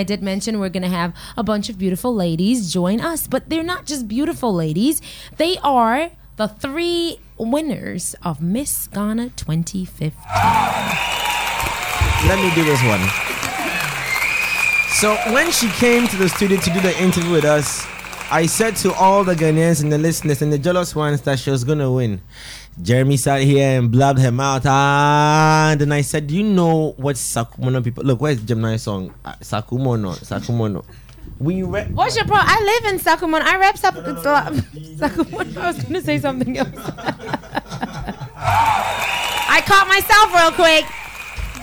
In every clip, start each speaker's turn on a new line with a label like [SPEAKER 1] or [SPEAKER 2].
[SPEAKER 1] I did mention we're going to have a bunch of beautiful ladies join us, but they're not just beautiful ladies. They are the three winners of Miss Ghana 2015.
[SPEAKER 2] Let me do this one. So when she came to the studio to do the interview with us, I said to all the Ghanaians and the listeners and the jealous ones that she was gonna win. Jeremy sat here and blabbed her mouth. Ah, and then I said, Do you know what Sakumono people look? Where's Gemini song? Uh, Sakumono, Sakumono. We re-
[SPEAKER 1] What's your problem? I live in Sakumono. I rep Sak- Sakumono. I was gonna say something else. I caught myself real quick.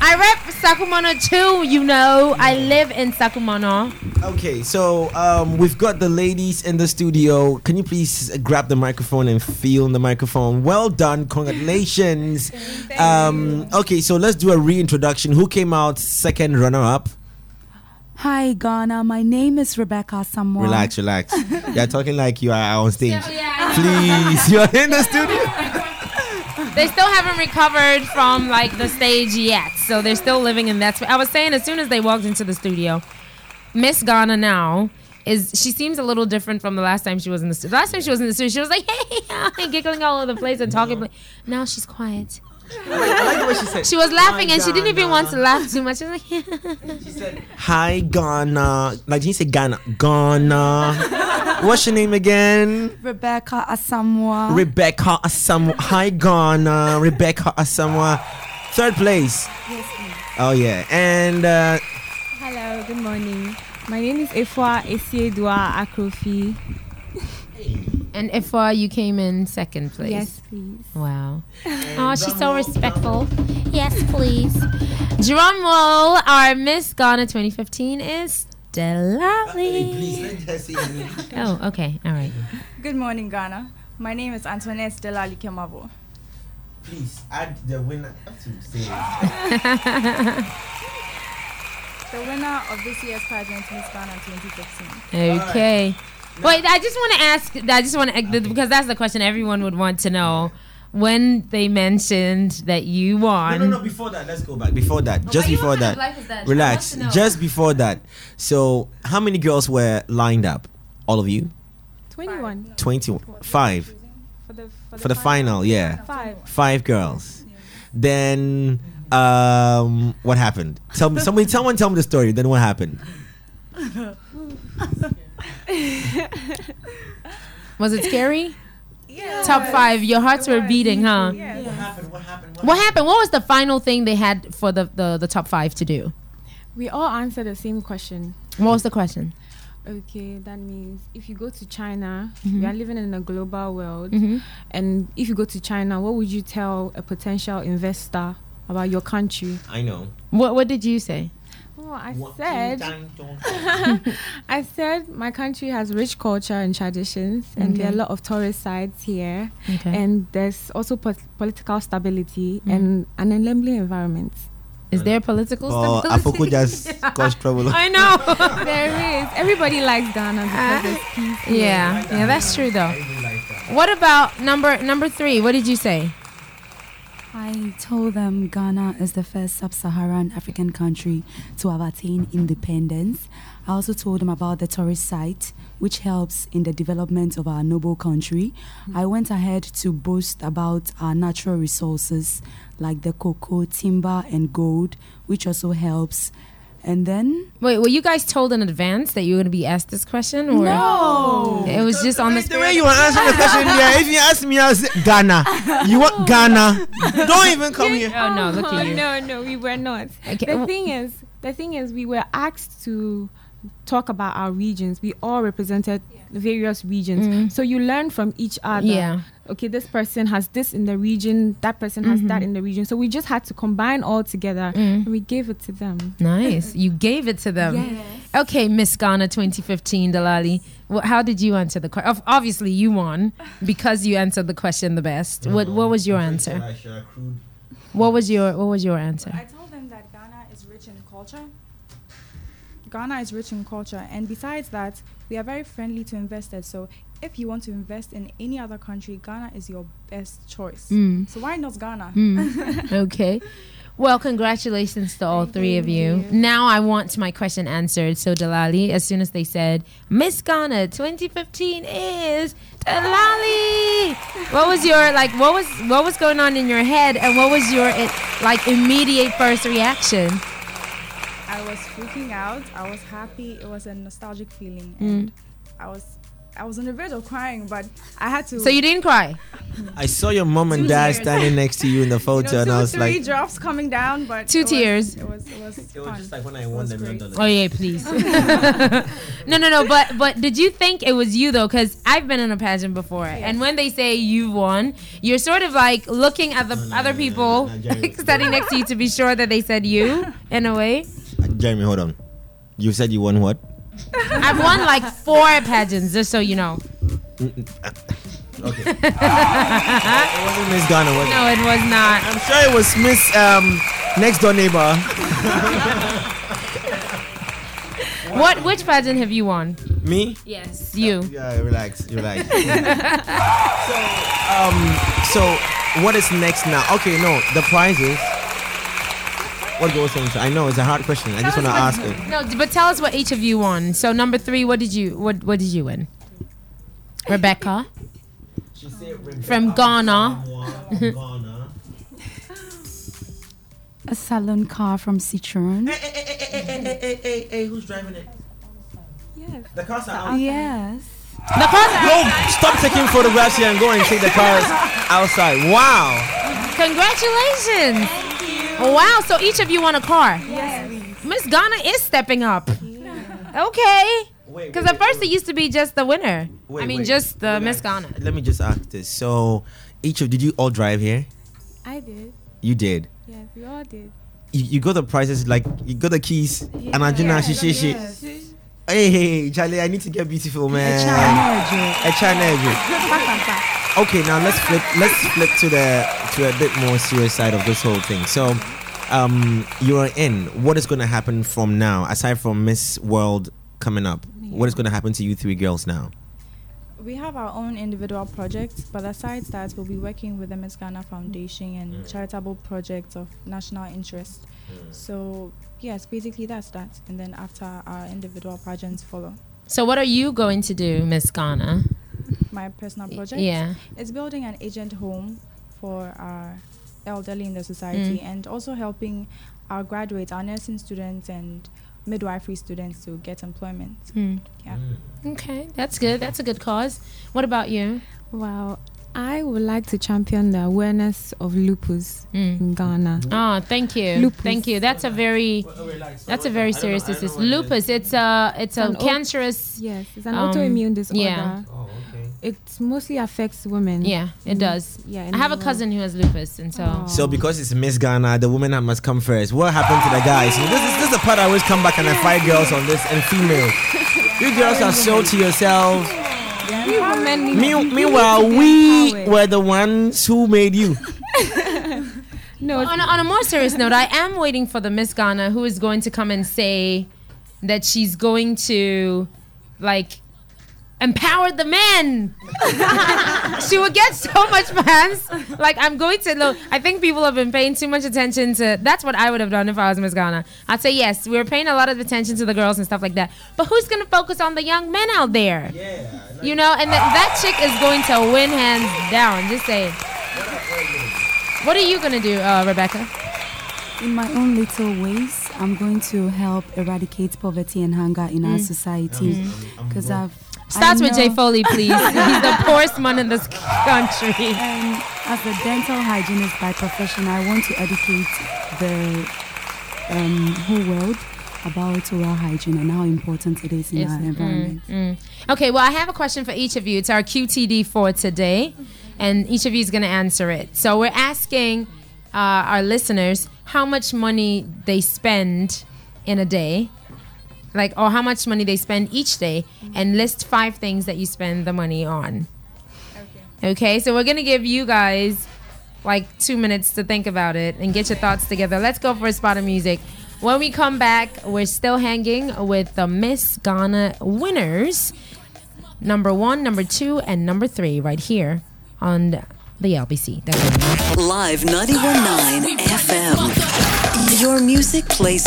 [SPEAKER 1] I rep Sakumono too, you know. I live in Sakumono.
[SPEAKER 2] Okay, so um, we've got the ladies in the studio. Can you please grab the microphone and feel the microphone? Well done, congratulations. Um, okay, so let's do a reintroduction. Who came out second runner-up?
[SPEAKER 3] Hi, Ghana. My name is Rebecca Asamoah.
[SPEAKER 2] Relax, relax. You're talking like you are on stage. Please, you're in the studio.
[SPEAKER 1] They still haven't recovered from like the stage yet, so they're still living in that. sp- I was saying as soon as they walked into the studio, Miss Ghana now is she seems a little different from the last time she was in the studio. Last time she was in the studio, she was like hey, giggling all over the place and talking. But now she's quiet.
[SPEAKER 2] I like the way she said.
[SPEAKER 1] She was laughing and she didn't even want to laugh too much. She was like,
[SPEAKER 2] She said, "Hi, Ghana." Like did you say Ghana, Ghana. What's your name again?
[SPEAKER 3] Rebecca Asamoah.
[SPEAKER 2] Rebecca Asamoah. Hi, Ghana. Rebecca Asamoah. Third place. Oh yeah, and uh,
[SPEAKER 4] Hello, good morning. My name is Efwa Esiedua Akrofi.
[SPEAKER 1] And if uh, you came in second place.
[SPEAKER 4] Yes, please.
[SPEAKER 1] Wow. Oh, she's so respectful. Yes, please. Drum roll. Our Miss Ghana 2015 is Delali. Oh, okay. All right.
[SPEAKER 5] Good morning, Ghana. My name is Antoinette Delali Kemavor.
[SPEAKER 2] Please add the winner.
[SPEAKER 5] The winner of this year's pageant, Miss Ghana 2015.
[SPEAKER 1] Okay. Wait, I just want to ask. I just want to because that's the question everyone would want to know. When they mentioned that you
[SPEAKER 2] No,
[SPEAKER 1] won,
[SPEAKER 2] no, no. no. Before that, let's go back. Before that, just before
[SPEAKER 1] what kind of
[SPEAKER 2] that,
[SPEAKER 1] that?
[SPEAKER 2] Relax.
[SPEAKER 1] want to know.
[SPEAKER 2] Just before that. So, how many girls were lined up? All of you?
[SPEAKER 4] 21.
[SPEAKER 2] Twenty-five
[SPEAKER 4] For the, for
[SPEAKER 2] for the final. Yeah,
[SPEAKER 4] Five.
[SPEAKER 2] five girls. Then, um, what happened? Tell me. Somebody, someone, tell me the story. Then what happened?
[SPEAKER 1] was it scary? Yeah. Top five. Your hearts were beating, huh? Yeah.
[SPEAKER 2] What happened? What happened?
[SPEAKER 1] What happened? What was the final thing they had for the, the, the top five to do?
[SPEAKER 4] We all answered the same question.
[SPEAKER 1] What was the question?
[SPEAKER 4] Okay, that means if you go to China,
[SPEAKER 1] Mm-hmm.
[SPEAKER 4] we are living in a global world.
[SPEAKER 1] Mhm.
[SPEAKER 4] And if you go to China, what would you tell a potential investor about your country?
[SPEAKER 2] I know.
[SPEAKER 1] What What did you say?
[SPEAKER 4] Oh, I said, I said my country has rich culture and traditions, and there are a lot of tourist sites here.
[SPEAKER 1] Okay.
[SPEAKER 4] And there's also po- political stability
[SPEAKER 1] Mm.
[SPEAKER 4] and an enabling environment.
[SPEAKER 1] Is there political
[SPEAKER 2] Oh,
[SPEAKER 1] stability?
[SPEAKER 2] Afoko just caused trouble.
[SPEAKER 1] I know.
[SPEAKER 4] there is. Everybody likes Ghana because there's peace. here.
[SPEAKER 1] yeah, yeah, that's true though. What about number number three? What did you say?
[SPEAKER 3] I told them Ghana is the first sub Saharan African country to have attained independence. I also told them about the tourist site, which helps in the development of our noble country. I went ahead to boast about our natural resources like the cocoa, timber, and gold, which also helps. And then
[SPEAKER 1] Wait, were you guys told in advance that you were going to be asked this question, or
[SPEAKER 3] no,
[SPEAKER 1] it was just on the
[SPEAKER 2] the way you were answering the question, yeah. If you ask me, I'll say Ghana. You want Ghana? Don't even come here.
[SPEAKER 1] Oh no, look at you.
[SPEAKER 4] no, no, we were not.
[SPEAKER 1] Okay,
[SPEAKER 4] The thing is, the thing is, we were asked to talk about our regions. We all represented various regions, mm-hmm. so you learn from each other.
[SPEAKER 1] Yeah.
[SPEAKER 4] Okay, this person has this in the region. That person has that mm-hmm. in the region. So we just had to combine all together, mm. and we gave it to them.
[SPEAKER 1] Nice. You gave it to them. Okay, Miss Ghana 2015, Delali. Wh- How did you answer the question? Obviously, you won because you answered the question the best. What What was your answer? What was your What was your answer?
[SPEAKER 5] I told them that Ghana is rich in culture. Ghana is rich in culture, and besides that, we are very friendly to investors. So, if you want to invest in any other country, Ghana is your best choice.
[SPEAKER 1] Mm.
[SPEAKER 5] So, why not Ghana?
[SPEAKER 1] Mm. okay. Well, congratulations to all three of you. Now I want my question answered. So Delali, as soon as they said Miss Ghana 2015 is Delali, what was your like? What was what was going on in your head, and what was your like immediate first reaction?
[SPEAKER 5] I was freaking out. I was happy. It was a nostalgic feeling,
[SPEAKER 1] Mm.
[SPEAKER 5] and I was I was on the verge of crying, but I had to.
[SPEAKER 1] So you didn't cry.
[SPEAKER 2] I saw your mom and
[SPEAKER 5] Two
[SPEAKER 2] dad
[SPEAKER 5] tears.
[SPEAKER 2] standing next to you in the
[SPEAKER 5] you
[SPEAKER 2] photo,
[SPEAKER 5] know,
[SPEAKER 2] and I was
[SPEAKER 5] three
[SPEAKER 2] like,
[SPEAKER 5] drops coming down, but
[SPEAKER 1] Two
[SPEAKER 5] it was-
[SPEAKER 1] tears.
[SPEAKER 5] it was it was
[SPEAKER 2] it was just like when I won the
[SPEAKER 5] great.
[SPEAKER 2] million
[SPEAKER 1] Oh
[SPEAKER 2] dollars.
[SPEAKER 1] yeah, please. no, no, no. But but did you think it was you though? Because I've been in a pageant before, and when they say you won, you're sort of like looking at the
[SPEAKER 2] no,
[SPEAKER 1] other
[SPEAKER 2] no,
[SPEAKER 1] people
[SPEAKER 2] no, no, Jerry.
[SPEAKER 1] standing next to you to be sure that they said you in a way.
[SPEAKER 2] Uh, Jeremy, hold on. You said you won what?
[SPEAKER 1] I've won like four pageants, just so you know.
[SPEAKER 2] Okay. it wasn't Miss Ghana, was it?
[SPEAKER 1] No, it was not.
[SPEAKER 2] I'm sure it was Miss um, next door neighbor.
[SPEAKER 1] What? Which pageant have you won?
[SPEAKER 2] Me?
[SPEAKER 1] Yes, you.
[SPEAKER 2] Yeah, relax, relax. so, um, so what is next now? Okay, no, the prizes. What goes into? I know it's a hard question. I just want to ask it.
[SPEAKER 1] No, but tell us what each of you won. So number three, what did you what what did you win? Rebecca from Ghana. Ghana.
[SPEAKER 3] A salon car from Citroen.
[SPEAKER 2] Hey, hey, hey, hey, hey, hey, hey, hey, who's driving it?
[SPEAKER 5] Yes.
[SPEAKER 2] The cars are out.
[SPEAKER 3] Yes.
[SPEAKER 1] The first,
[SPEAKER 2] Go, stop taking photographs here and go and take the cars outside. Wow.
[SPEAKER 1] congratulations! Oh, wow, so each of you want a car. Yes. Miss Ghana is stepping up. Okay. Because at first it used to be just the winner.
[SPEAKER 2] Wait,
[SPEAKER 1] I mean,
[SPEAKER 2] wait.
[SPEAKER 1] just the Miss Ghana.
[SPEAKER 2] Let me just ask this. So, each of did you all drive here?
[SPEAKER 4] I did.
[SPEAKER 2] You did.
[SPEAKER 4] Yes, we all did.
[SPEAKER 2] You, you got the prizes like you got the keys. And Ajina
[SPEAKER 4] Yes,
[SPEAKER 2] she she
[SPEAKER 4] yes.
[SPEAKER 2] Hey, hey, Charlie, I need to get beautiful, man.
[SPEAKER 3] A China
[SPEAKER 2] A China Okay, now let's flip. Let's flip to the to a bit more serious side of this whole thing. So, um, you are in. What is going to happen from now, aside from Miss World coming up? What is going to happen to you three girls now?
[SPEAKER 5] We have our own individual projects, but aside that, we'll be working with the Miss Ghana Foundation and
[SPEAKER 2] Mm.
[SPEAKER 5] charitable projects of national interest. So, yes, basically that's that. And then after our individual pageants follow.
[SPEAKER 1] So what are you going to do, Miss Ghana?
[SPEAKER 5] My personal project
[SPEAKER 1] Yeah.
[SPEAKER 5] It's building an agent home for our elderly in the society
[SPEAKER 1] Mm.
[SPEAKER 5] and also helping our graduates, our nursing students, and midwifery students to get employment.
[SPEAKER 1] Hmm.
[SPEAKER 5] Yeah.
[SPEAKER 1] Okay, that's good. That's a good cause. What about you?
[SPEAKER 4] Well, I would like to champion the awareness of lupus
[SPEAKER 1] Mm.
[SPEAKER 4] in Ghana.
[SPEAKER 1] Oh, thank you.
[SPEAKER 4] Lupus.
[SPEAKER 1] Thank you. That's a very that's a very serious disease. Lupus. It's a it's a
[SPEAKER 4] An au-
[SPEAKER 1] cancerous.
[SPEAKER 4] Yes, it's an
[SPEAKER 1] Um,
[SPEAKER 4] autoimmune disorder.
[SPEAKER 1] yeah.
[SPEAKER 2] Okay.
[SPEAKER 4] It mostly affects women.
[SPEAKER 1] Yeah, it mm. does.
[SPEAKER 4] Yeah.
[SPEAKER 1] I have a cousin who has lupus, and so
[SPEAKER 4] Oh.
[SPEAKER 2] So because it's Miss Ghana, the women must come first. What happened to the guys? So this is this is the part I always come back and I fight girls on this and females. You girls are so to yourselves.
[SPEAKER 4] We women need
[SPEAKER 2] Me, meanwhile, we were the ones who made you.
[SPEAKER 4] No,
[SPEAKER 1] on a, on a more serious note, I am waiting for the Miss Ghana who is going to come and say that she's going to like empower the men. she would get so much fans. Like I'm going to look. I think people have been paying too much attention to. That's what I would have done if I was Miss Ghana. I'd say yes, we're paying a lot of attention to the girls and stuff like that. But who's going to focus on the young men out there?
[SPEAKER 2] Yeah.
[SPEAKER 1] You know, and that that chick is going to win hands down. Just saying. What are you gonna do, uh, Rebecca?
[SPEAKER 3] In my own little ways, I'm going to help eradicate poverty and hunger in our society. Because I've
[SPEAKER 1] Starts with Jay Foley, please. He's the poorest man in this country.
[SPEAKER 3] And as a dental hygienist by profession, I want to educate the um, whole world about oral hygiene and how important it is in
[SPEAKER 1] Yes.
[SPEAKER 3] our environment.
[SPEAKER 1] Mm. Okay, well, I have a question for each of you. It's our QTD for today, and each of you is going to answer it. So we're asking uh, our listeners how much money they spend in a day, like, or how much money they spend each day, and list five things that you spend the money on. Okay, Okay, so we're going to give you guys like two minutes to think about it and get your thoughts together. Let's go for a spot of music. When we come back, we're still hanging with the Miss Ghana winners number one, number two, and number three right here on the LBC. That's it.
[SPEAKER 6] Live 91.9 FM. Your music play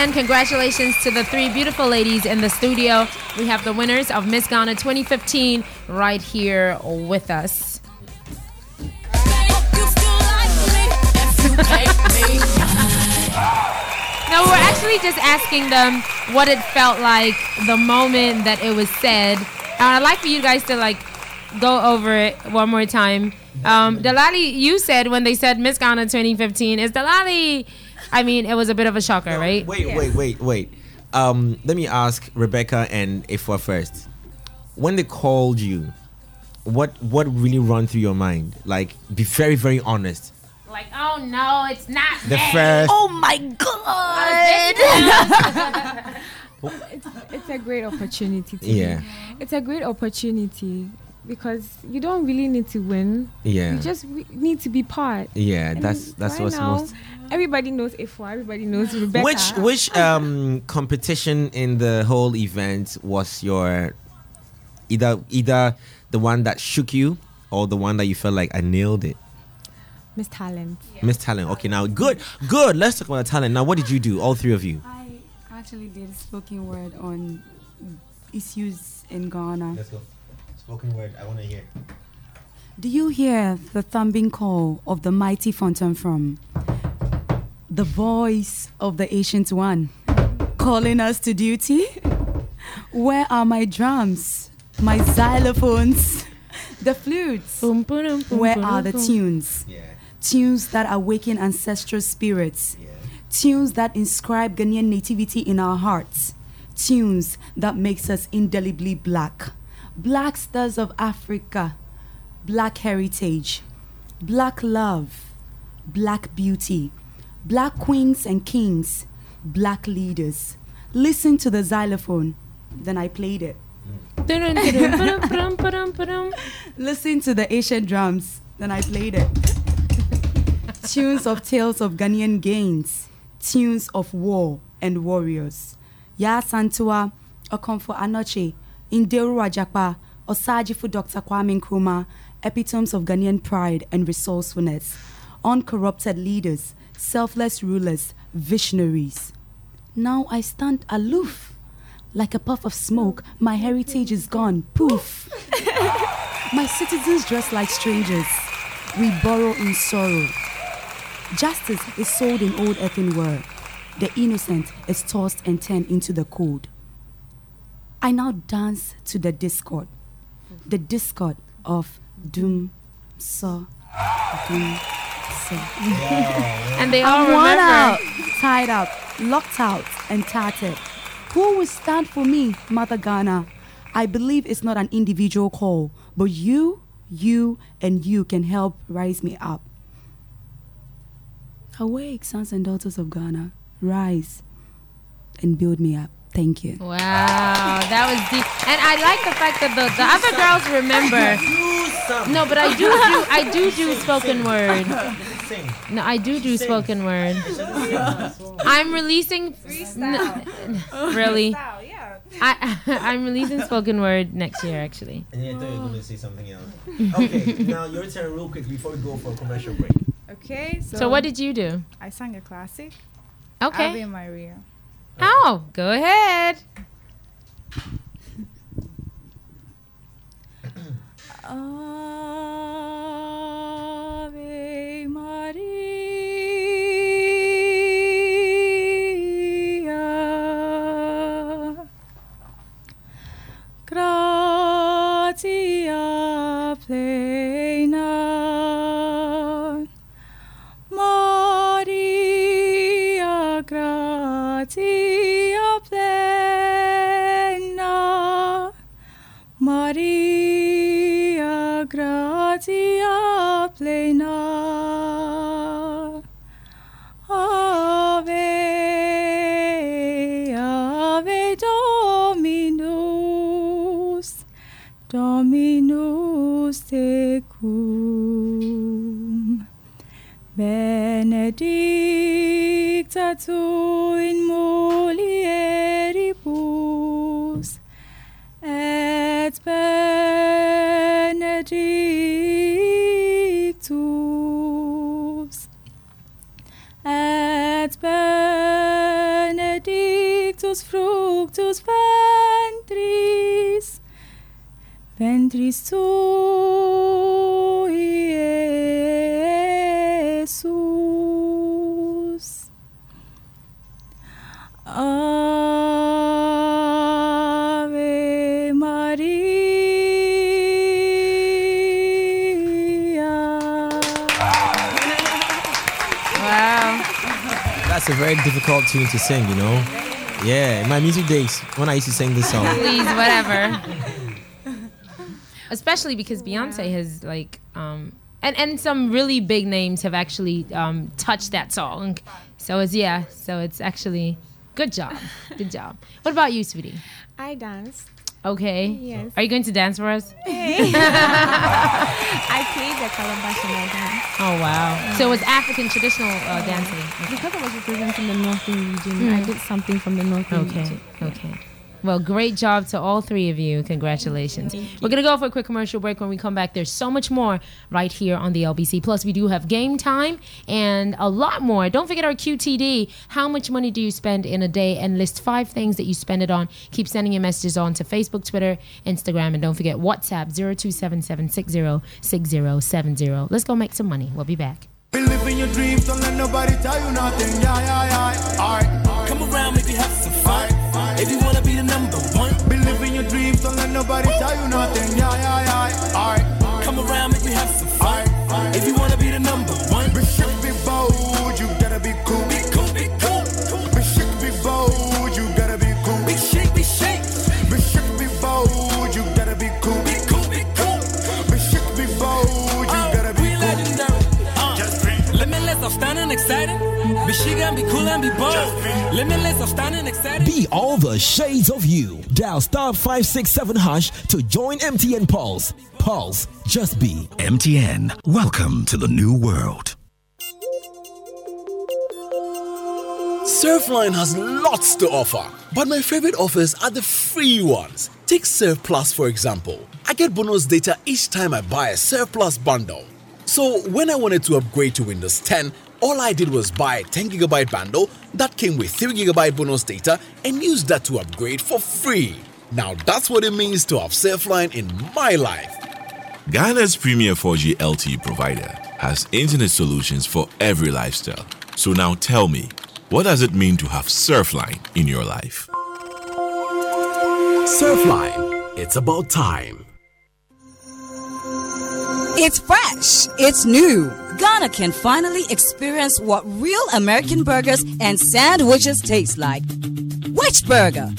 [SPEAKER 1] again, congratulations to the three beautiful ladies in the studio. We have the winners of Miss Ghana 2015 right here with us.
[SPEAKER 7] Hope you still like me if you pay me.
[SPEAKER 1] No, we're actually just asking them what it felt like the moment that it was said. And I'd like for you guys to like go over it one more time. Um, Delali, you said when they said Miss Ghana 2015 is Delali. I mean, it was a bit of a shocker, right?
[SPEAKER 2] Wait, wait, wait, wait. Um, let me ask Rebecca and Ifwa first. When they called you, what what really run through your mind? Like, be very, very honest.
[SPEAKER 1] Like, oh no, it's not
[SPEAKER 2] The
[SPEAKER 1] me.
[SPEAKER 2] first.
[SPEAKER 3] Oh my god!
[SPEAKER 4] It's a great opportunity. To
[SPEAKER 2] Yeah,
[SPEAKER 4] It's a great opportunity because you don't really need to win.
[SPEAKER 2] yeah,
[SPEAKER 4] You just re- need to be part.
[SPEAKER 2] yeah.
[SPEAKER 4] And
[SPEAKER 2] That's that's
[SPEAKER 4] right
[SPEAKER 2] what's
[SPEAKER 4] now,
[SPEAKER 2] most.
[SPEAKER 4] Everybody knows Ifwa. Everybody knows Rebecca.
[SPEAKER 2] Which which um competition in the whole event was your either either the one that shook you or the one that you felt like I nailed it?
[SPEAKER 4] Miss Talent.
[SPEAKER 2] Miss Talent. Okay, now good, good. Let's talk about talent. Now, what did you do? All three of you.
[SPEAKER 3] I actually did spoken word on issues in Ghana.
[SPEAKER 2] Let's go. Spoken word. I want to hear.
[SPEAKER 3] Do you hear the thumping call of the mighty fountain from the voice of the ancient one calling us to duty? Where are my drums, my xylophones, the flutes? Where are the tunes?
[SPEAKER 2] Yeah,
[SPEAKER 3] Tunes that awaken ancestral spirits.
[SPEAKER 2] yeah.
[SPEAKER 3] Tunes that inscribe Ghanaian nativity in our hearts. Tunes that makes us indelibly black. Black stars of Africa. Black heritage. Black love. Black beauty. Black queens and kings. Black leaders. Listen to the xylophone. Then I played it. Listen to the Asian drums. Then I played it. Tunes of tales of Ghanaian gains. Tunes of war and warriors. Yaa Asantewaa, Okomfo Anokye, Inderu Ajakpa, Osagyefo Dr. Kwame Nkrumah, epitomes of Ghanaian pride and resourcefulness. Uncorrupted leaders, selfless rulers, visionaries. Now I stand aloof, Like a puff of smoke, my heritage is gone. Poof. my citizens dress like strangers. We borrow in sorrow. Justice is sold in old earthenware. The innocent is tossed and turned into the cold. I now dance to the discord. The discord of doom, so, doom, so.
[SPEAKER 1] And they all
[SPEAKER 3] I'm worn
[SPEAKER 1] remember.
[SPEAKER 3] out, tied up, locked out, and tattered. Who will stand for me, Mother Ghana? I believe it's not an individual call, but you, you, and you can help rise me up. Awake, sons and daughters of Ghana, rise and build me up. Thank you.
[SPEAKER 1] Wow, that was deep. And I like the fact that the, the other girls remember. No, but I do do I do do spoken word. No, I do do spoken word. I'm releasing N- really. I I'm releasing spoken word next year actually.
[SPEAKER 2] And then I thought you were going to say something else. Okay, now your turn, real quick, before we go for a commercial break.
[SPEAKER 5] Okay, so,
[SPEAKER 1] So what did you do?
[SPEAKER 5] I sang a classic? Okay. Ave
[SPEAKER 1] Okay.
[SPEAKER 5] Maria.
[SPEAKER 1] Oh. oh, go ahead.
[SPEAKER 5] Ave ah, Maria. Gratia plena. Gratia plena. Ave, Ave Dominus, Dominus tecum. Benedicta tu in mulieribus, ventris tui, Jesus. Ave Maria.
[SPEAKER 1] Wow.
[SPEAKER 2] That's a very difficult tune to sing, you know? Yeah, in my music days, when I used to sing this song.
[SPEAKER 1] Please, whatever. Especially because Beyonce has like um and and some really big names have actually um touched that song. So it's yeah, so it's actually good job. Good job. What about you, sweetie?
[SPEAKER 4] I dance.
[SPEAKER 1] Okay.
[SPEAKER 4] Yes.
[SPEAKER 1] Are you going to dance for us?
[SPEAKER 4] I played the calabash in my dance.
[SPEAKER 1] Oh wow. So it's African traditional uh, dancing.
[SPEAKER 4] Because I was representing the northern region, I did something from the northern
[SPEAKER 1] Okay.
[SPEAKER 4] region.
[SPEAKER 1] Okay. Well, great job to all three of you. Congratulations. We're going to go for a quick commercial break. When we come back, there's so much more right here on the LBC. Plus, we do have game time and a lot more. Don't forget our QTD. How much money do you spend in a day? And list five things that you spend it on. Keep sending your messages on to Facebook, Twitter, Instagram, and don't forget WhatsApp 0277606070. Let's go make some money. We'll be back.
[SPEAKER 8] Be living your dreams, don't let nobody tell you nothing. Yeah, yeah, yeah. Alright. Come around, maybe have some fun. Nobody tell you nothing. Yeah, yeah, yeah. Be
[SPEAKER 9] chic and be cool and be bold. Limitless, outstanding, exciting.
[SPEAKER 10] Be all the shades of you. Dial star 567 hash to join MTN Pulse. Pulse, just be.
[SPEAKER 11] MTN, welcome to the new world.
[SPEAKER 12] Surfline has lots to offer, but my favorite offers are the free ones. Take Surf Plus for example. I get bonus data each time I buy a Surf Plus bundle. So when I wanted to upgrade to Windows 10, All I did was buy a 10 gigabyte bundle that came with 3 gigabyte bonus data and used that to upgrade for free. Now that's what it means to have Surfline in my life.
[SPEAKER 13] Ghana's premier 4G LTE provider has internet solutions for every lifestyle. So now tell me, what does it mean to have Surfline in your life?
[SPEAKER 14] Surfline. It's about time.
[SPEAKER 15] It's fresh. It's new. Ghana can finally experience what real American burgers and sandwiches taste like. Which burger?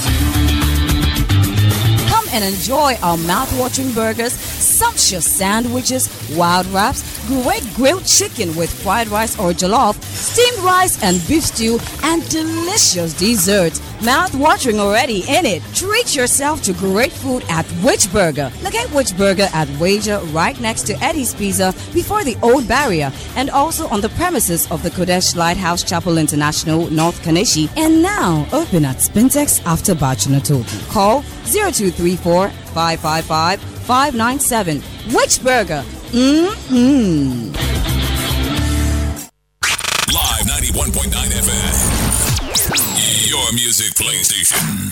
[SPEAKER 15] And enjoy our mouth-watering burgers, sumptuous sandwiches, wild wraps, great grilled chicken with fried rice or jollof, steamed rice and beef stew, and delicious desserts. Mouth-watering already in it. Treat yourself to great food at Witch Burger. Locate Witch Burger at Wager right next to Eddie's Pizza before the old barrier and also on the premises of the Qodesh Lighthouse Chapel International, North Kaneshie, and now open at Spintex after Bachinatoki. Call 0234 555 597. Witch Burger. Mmm.
[SPEAKER 13] Live 91.9 FM. Your music playing station.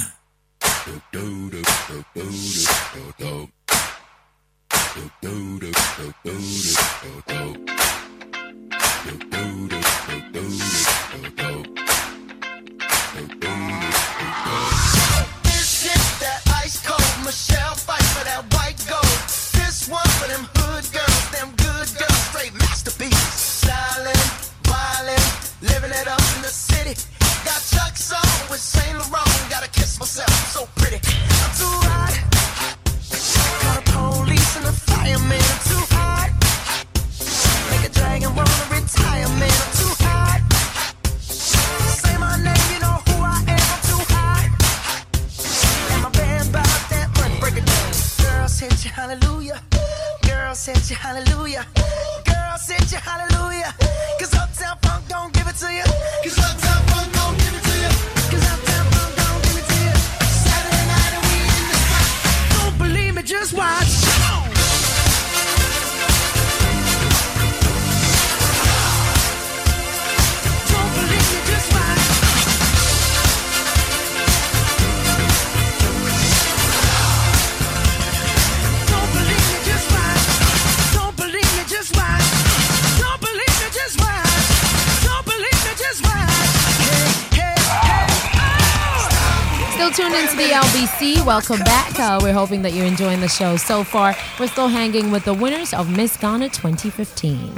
[SPEAKER 1] Still tuned into the LBC. Welcome back. Uh, we're hoping that you're enjoying the show so far. We're still hanging with the winners of Miss Ghana 2015.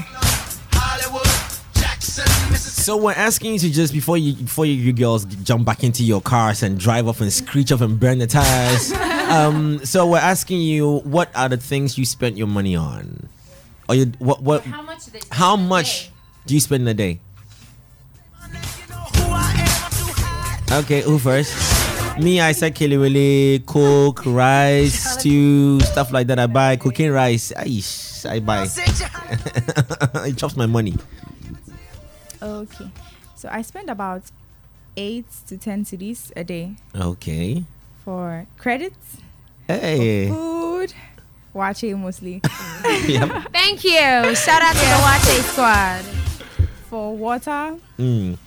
[SPEAKER 2] So we're asking you to just before you before you, you girls jump back into your cars and drive off and screech off and burn the tires. um, so we're asking you what are the things you spent your money on? Or you what what
[SPEAKER 1] How much?
[SPEAKER 2] How much do you spend in a day? Okay, who first? Me, I said kelewele, cook, rice, stew, stuff like that. I buy cooking rice. Aish, I buy. it chops my money.
[SPEAKER 5] Okay. So I spend about eight to ten cedis a day
[SPEAKER 2] Okay.
[SPEAKER 5] for credits,
[SPEAKER 2] Hey.
[SPEAKER 5] food, watching mostly.
[SPEAKER 2] Yep.
[SPEAKER 1] Thank you. Shout out to the Waakye squad.
[SPEAKER 5] For water,
[SPEAKER 2] Mm.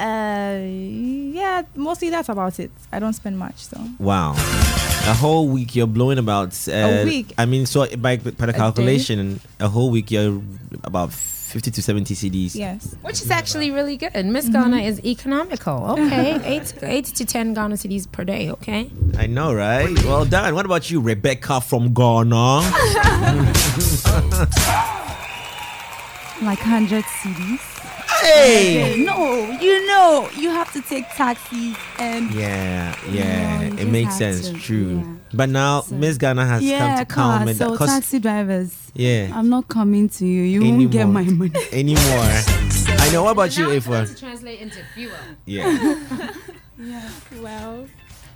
[SPEAKER 5] Uh, yeah, mostly that's about it. I don't spend much, so
[SPEAKER 2] Wow. A whole week you're blowing about uh,
[SPEAKER 5] A week?
[SPEAKER 2] I mean, so by, by the calculation, a whole week you're about 50 to 70 cedis.
[SPEAKER 5] yes.
[SPEAKER 1] Which is actually really good. Miss Ghana is economical. Okay. eight, eight to 10 Ghana cedis per day. Okay.
[SPEAKER 2] I know, right? Well done. What about you, Rebecca from Ghana?
[SPEAKER 3] Like 100 cedis.
[SPEAKER 2] Hey!
[SPEAKER 3] No, you know, you have to take taxis and.
[SPEAKER 2] yeah, yeah,
[SPEAKER 3] Yeah, you
[SPEAKER 2] it makes sense.
[SPEAKER 3] to,
[SPEAKER 2] True. But now Miss Ghana has
[SPEAKER 3] yeah,
[SPEAKER 2] come to calm
[SPEAKER 3] car. So
[SPEAKER 2] down. 'cause-
[SPEAKER 3] taxi drivers.
[SPEAKER 2] Yeah.
[SPEAKER 3] I'm not coming to you. You won't get my money.
[SPEAKER 2] Anymore. I know. What about you, Ifa?
[SPEAKER 1] To translate into fuel.
[SPEAKER 2] Yeah.
[SPEAKER 4] Yeah. Well,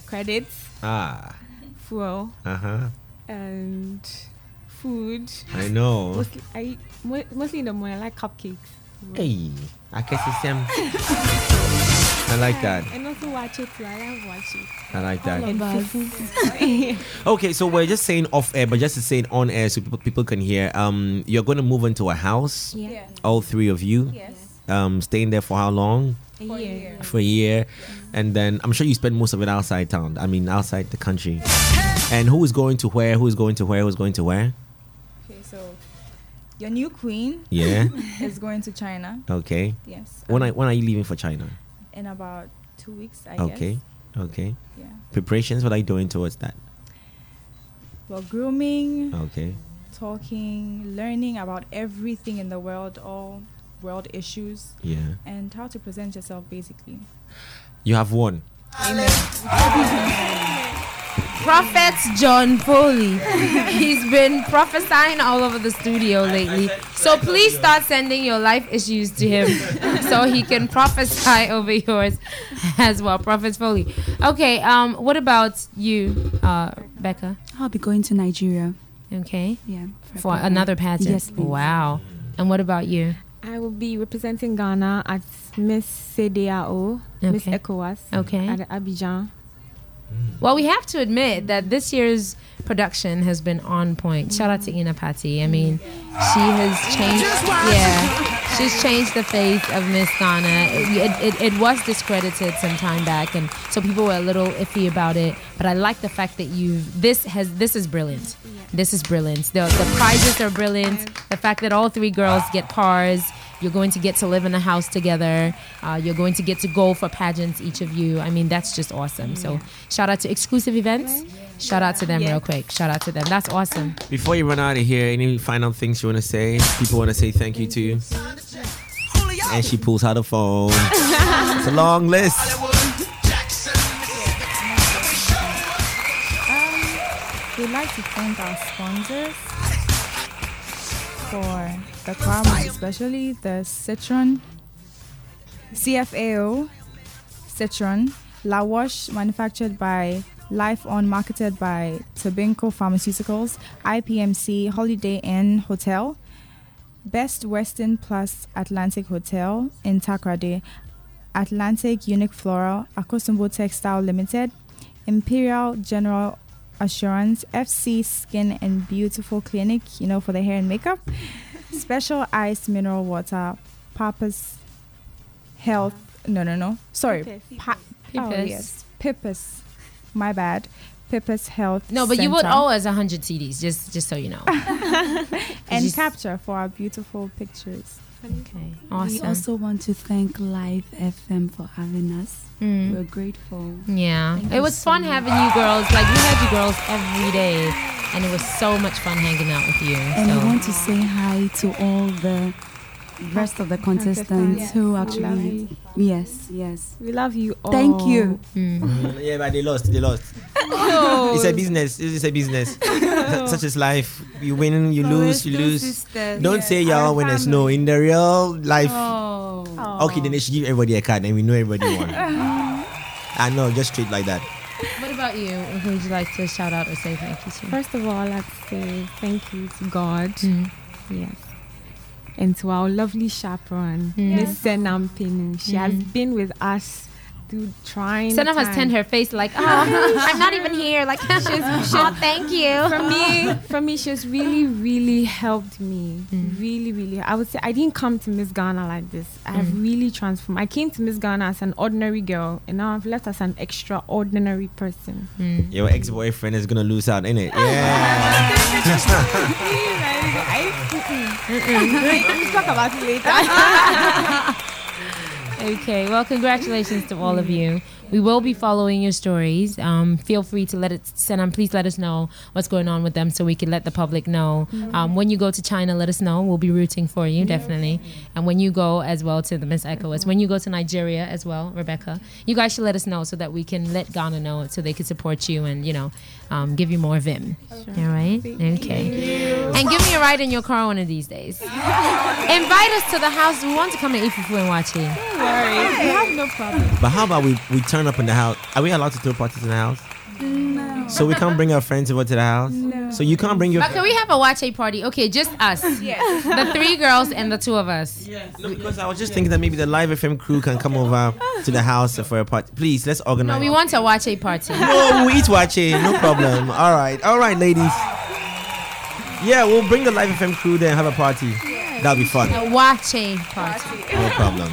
[SPEAKER 4] credits,
[SPEAKER 2] Ah.
[SPEAKER 4] fuel,
[SPEAKER 2] Uh huh.
[SPEAKER 4] and food.
[SPEAKER 2] I know.
[SPEAKER 4] Mostly, I mostly in the morning. I like cupcakes.
[SPEAKER 2] Hey, I guess it's him. I like that.
[SPEAKER 4] And also watch it too. I love watch it.
[SPEAKER 2] I like that. Okay, so we're just saying off air, but just to say it on air so people, people can hear. Um, you're going to move into a house.
[SPEAKER 4] Yeah.
[SPEAKER 2] All three of you.
[SPEAKER 5] Yes.
[SPEAKER 2] um, staying there for how long?
[SPEAKER 4] A year.
[SPEAKER 2] For a year, and then I'm sure you spend most of it outside town. I mean, outside the country. And who is going to where? Who is going to where? Who's going to where?
[SPEAKER 5] Okay, your new queen
[SPEAKER 2] Yeah.
[SPEAKER 5] is going to China
[SPEAKER 2] Okay.
[SPEAKER 5] Yes.
[SPEAKER 2] When I when are you leaving for China?
[SPEAKER 5] in about two weeks, I think.
[SPEAKER 2] Okay.
[SPEAKER 5] guess.
[SPEAKER 2] Okay.
[SPEAKER 5] Yeah.
[SPEAKER 2] Preparations. What are you doing towards that?
[SPEAKER 5] Well, grooming,
[SPEAKER 2] Okay.
[SPEAKER 5] talking, learning about everything in the world, all world issues,
[SPEAKER 2] Yeah.
[SPEAKER 5] and how to present yourself, basically.
[SPEAKER 2] You have won.
[SPEAKER 5] Amen.
[SPEAKER 1] Prophet John Foley. He's been prophesying all over the studio lately. So please start sending your life issues to him so he can prophesy over yours as well. Prophet Foley. Okay, um, what about you, uh, Becca?
[SPEAKER 3] I'll be going to Nigeria.
[SPEAKER 1] Okay.
[SPEAKER 3] Yeah.
[SPEAKER 1] For
[SPEAKER 3] program.
[SPEAKER 1] another pageant.
[SPEAKER 3] Yes, please.
[SPEAKER 1] Wow. And what about you?
[SPEAKER 4] I will be representing Ghana at Miss CDAO, Miss
[SPEAKER 1] Okay.
[SPEAKER 4] ECOWAS,
[SPEAKER 1] Okay.
[SPEAKER 4] at Abidjan. Mm.
[SPEAKER 1] Well, we have to admit that this year's production has been on point. Shout out to Inna Patty. I mean, she has changed. Yeah, she's changed the face of Miss Ghana. It, it, it, it was discredited some time back, and so people were a little iffy about it. But I like the fact that you this has this is brilliant. This is brilliant. The the prizes are brilliant. The fact that all three girls get cars. You're going to get to live in a house together. Uh, you're going to get to go for pageants, each of you. I mean, that's just awesome. So, shout out to exclusive events. Shout out to them real quick. Shout out to them. That's awesome.
[SPEAKER 2] Before you run out of here, any final things you want to say? People want to say thank you to you. And she pulls out the phone. it's a long list.
[SPEAKER 5] We'd like to thank our sponsors for the crowd, especially the Citroen, CFAO, Citroen, La Wash, manufactured by Life On, marketed by Tobinco Pharmaceuticals, IPMC, Holiday Inn Hotel, Best Western Plus Atlantic Hotel in Takoradi, Atlantic Unique Floral, Akosombo Textile Limited, Imperial General Assurance, FC Skin and Beautiful Clinic, you know, for the hair and makeup, Special Ice Mineral Water, Papa's Health, no, no, no, sorry,
[SPEAKER 4] Pippus.
[SPEAKER 5] Pa- oh, yes, Pippus, my bad, Pippus Health.
[SPEAKER 1] No, but you would
[SPEAKER 5] Center.
[SPEAKER 1] owe us 100 cedis, just just so you know.
[SPEAKER 5] and
[SPEAKER 1] Just-
[SPEAKER 5] capture for our beautiful pictures.
[SPEAKER 1] Okay,
[SPEAKER 3] We also want to thank Live FM for having us.
[SPEAKER 1] Mm.
[SPEAKER 3] We're grateful.
[SPEAKER 1] Yeah,
[SPEAKER 3] Thank
[SPEAKER 1] it was
[SPEAKER 3] so
[SPEAKER 1] fun
[SPEAKER 3] much.
[SPEAKER 1] having you girls. Like we had you girls every day, and it was so much fun hanging out with you.
[SPEAKER 3] And
[SPEAKER 1] so.
[SPEAKER 3] we want to say hi to all the rest of the contestants
[SPEAKER 4] Contestants.
[SPEAKER 3] who
[SPEAKER 4] Yes,
[SPEAKER 3] actually. Yes, yes.
[SPEAKER 4] We love you all.
[SPEAKER 3] Thank you.
[SPEAKER 1] Mm.
[SPEAKER 2] yeah, but they lost. They lost.
[SPEAKER 4] Oh.
[SPEAKER 2] It's a business. It's a business. Su- Such as life. You win, you lose, you lose. Don't say y'all winners. No, in the real life.
[SPEAKER 3] Oh.
[SPEAKER 2] Okay, then they should give everybody a card, and we know everybody won. I know, just straight like that.
[SPEAKER 1] What about you? Who would you like to shout out or say thank you to?
[SPEAKER 4] First of all, I'd like say thank you to God.
[SPEAKER 1] Mm.
[SPEAKER 4] Yes. And to our lovely chaperone,
[SPEAKER 1] Mm.
[SPEAKER 4] Miss Senam Pinu. She has
[SPEAKER 1] Mm.
[SPEAKER 4] been with us through trying.
[SPEAKER 1] Senna has turned her face like, oh, I'm not even here. Like, she's, oh, thank you.
[SPEAKER 4] for me, for me, she's really, really helped me. Really, really. I would say I didn't come to Miss Ghana like this. I have
[SPEAKER 1] Mm.
[SPEAKER 4] really transformed. I came to Miss Ghana as an ordinary girl, and now I've left as an extraordinary person.
[SPEAKER 1] Mm.
[SPEAKER 2] Your ex-boyfriend is gonna lose out, innit? Yeah.
[SPEAKER 4] Let's talk about it later.
[SPEAKER 1] Okay, well, congratulations to all of you. We will be following your stories. Um, feel free to let it send them. Please let us know what's going on with them so we can let the public know. Um, when you go to China, let us know. We'll be rooting for you, definitely. And when you go as well to the Miss ECOWAS, when you go to Nigeria as well, Rebecca, you guys should let us know so that we can let Ghana know so they can support you and, you know, um, give you more vim. All right? Okay. And give me a ride in your car one of these days. Invite us to the house. We want to come and eat fufu and waakye.
[SPEAKER 4] Sorry, you have no problem.
[SPEAKER 2] But how about we, we turn up in the house? Are we allowed to throw parties in the house?
[SPEAKER 5] No.
[SPEAKER 2] So we can't bring our friends over to the house?
[SPEAKER 5] No.
[SPEAKER 2] So you can't bring your
[SPEAKER 1] But can we have a watch a party? Okay, just us.
[SPEAKER 5] Yes.
[SPEAKER 1] The three girls and the two of us.
[SPEAKER 2] No, because I was just thinking that maybe the live FM crew can come over to the house for a party. Please, let's organize.
[SPEAKER 1] No, we want a watch a party.
[SPEAKER 2] No, we eat waakye, no problem. All right, all right, ladies. Yeah, we'll bring the live FM crew there and have a party. That'll be fun.
[SPEAKER 1] A watch party.
[SPEAKER 2] No problem.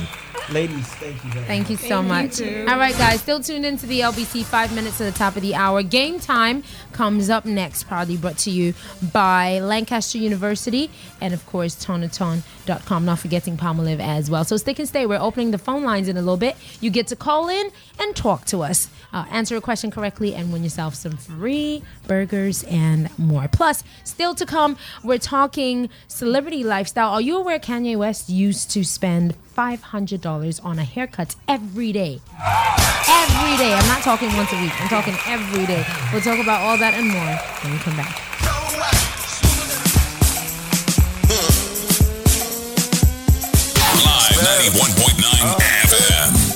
[SPEAKER 2] Ladies, thank you. Very
[SPEAKER 1] Thank you
[SPEAKER 2] much.
[SPEAKER 1] so much. All right, guys, still tuned into the LBC. Five minutes to the top of the hour. Game time comes up next, proudly brought to you by Lancaster University and, of course, tonaton.com. Not forgetting Palmolive as well. So stick and stay. We're opening the phone lines in a little bit. You get to call in and talk to us, uh, answer a question correctly, and win yourself some free burgers and more. Plus, still to come, we're talking celebrity lifestyle. Are you aware Kanye West used to spend $500 on a haircut every day? Every day. I'm not talking once a week. I'm talking every day. We'll talk about all that and more when we come back.
[SPEAKER 13] Live 91.9 FM.